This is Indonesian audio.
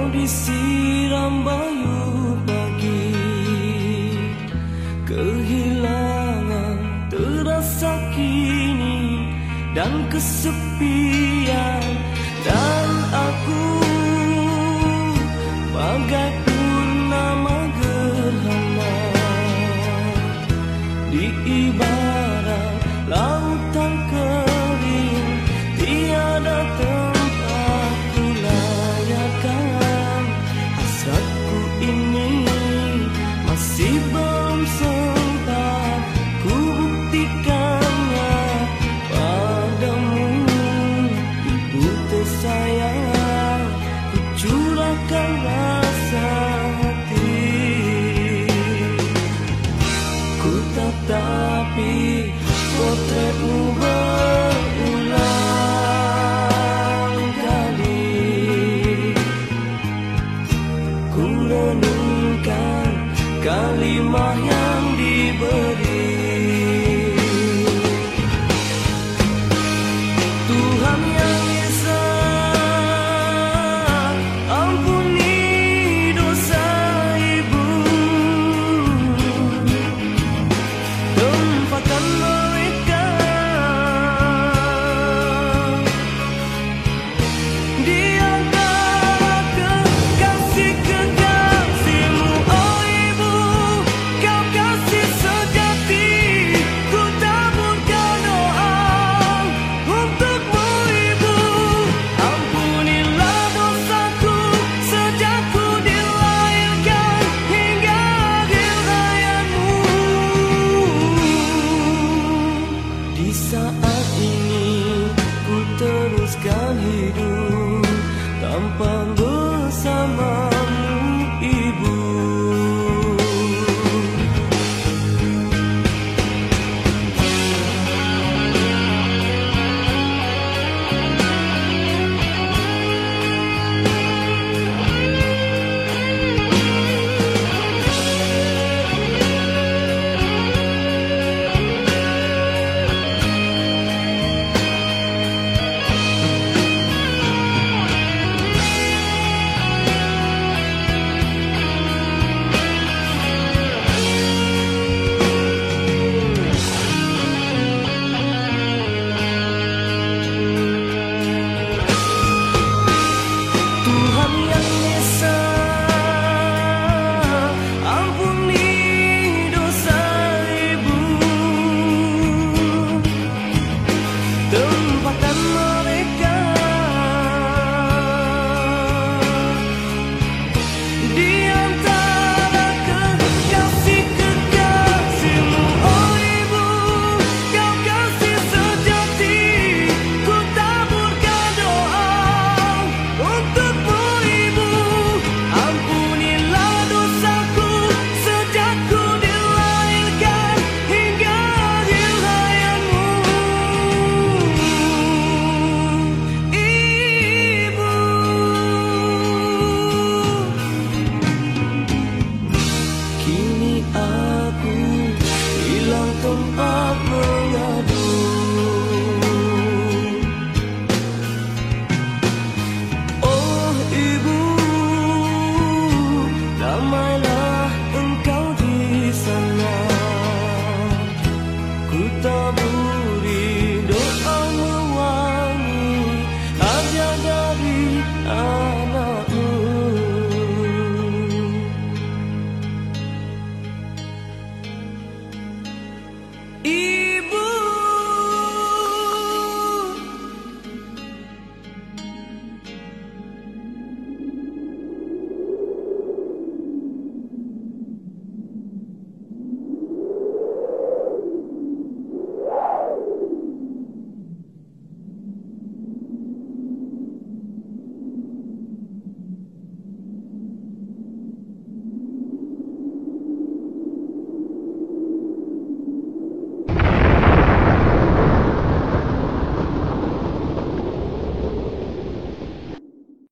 kau disiram bayu pagi Kehilangan terasa kini Dan kesepian. Dan aku Bagai purnama gerhana Di ibarat laut ini masih belum sempat ku buktikannya padamu ibu tersayang. Ku curahkanlah kalimah acampando. 都不